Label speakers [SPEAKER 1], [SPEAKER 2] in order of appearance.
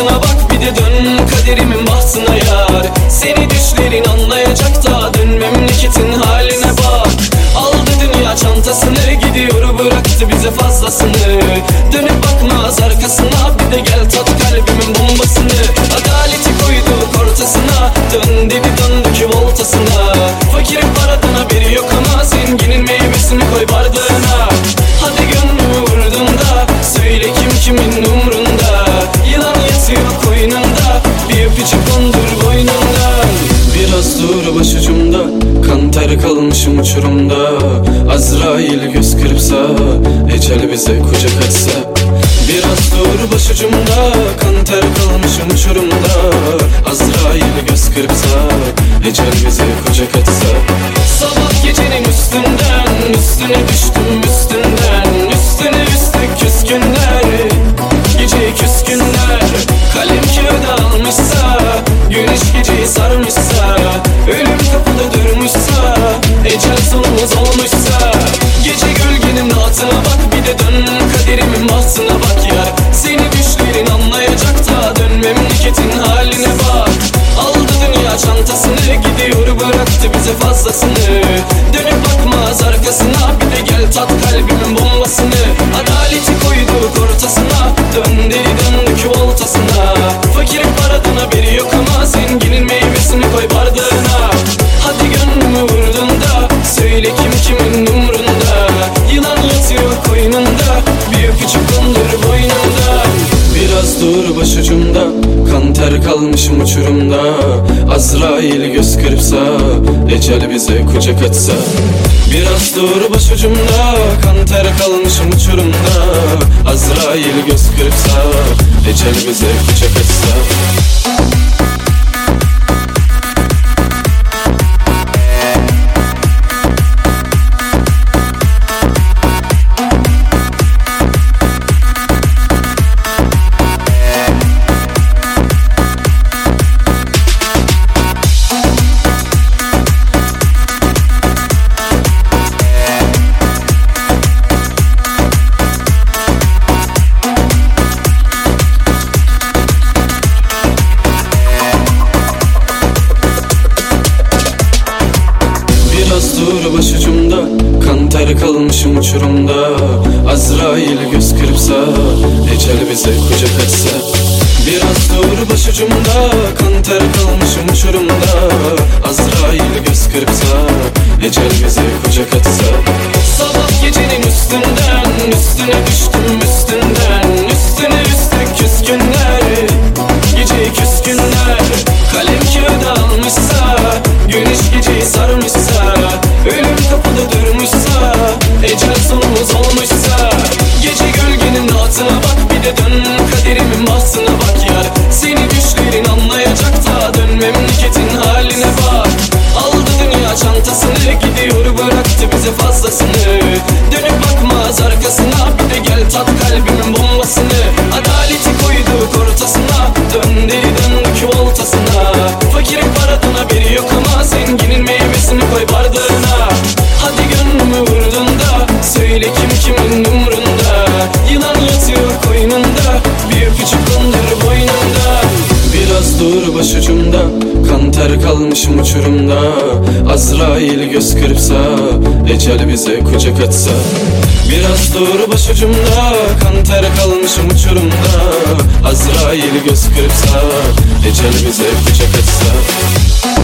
[SPEAKER 1] altına bak bir de dön Kaderimin bahtına yar. Seni düşlerin anlayacak da Dön memleketin haline bak. Aldı dünya çantasını Gidiyor bıraktı bize fazlasını. Dönüp bakmaz arkasına Bir de gel tat kalbimin bombasını. Adaleti koyduk ortasına Dön dedi döndük voltasına Fakirin paradan haberi yok ama Zenginin meyvesini koy bardağına Kalmışım uçurumda. Azrail göz kırpsa Ecel bize kucak açsa Biraz dur başucumda Kan ter kalmışım uçurumda. Azrail göz kırpsa Ecel bize kucak açsa Sabah gecenin üstünden Üstüne düştüm üstünden. Üstüne üstlük küskünler Gece küskünler. Kalem kağıda almışsa Güneş geceyi sarmışsa fazlasını. Dönüp bakmaz arkasına Bir de gel tat kalbimin Dur başucumda Kan ter kalmışım uçurumda. Azrail göz kırpsa Ecel bize kucak açsa Biraz dur başucumda Kan ter kalmışım uçurumda. Azrail göz kırpsa Ecel bize kucak açsa kalmışım uçurumda Azrail göz kırpsa Ecel bize kucak açsa Biraz dur başucumda Kan ter kalmışım uçurumda. Azrail göz kırpsa Ecel bize kucak açsa gönlümü vurdun da Söyle kim kimin umrunda Yılan yatıyor koynunda. Bir öpücük kondur boynunda. Biraz dur başucumda. Kan ter kalmışım uçurumda. Azrail göz kırpsa Ecel bize kucak açsa Biraz dur başucumda. Kan ter kalmışım uçurumda. Azrail göz kırpsa Ecel bize kucak açsa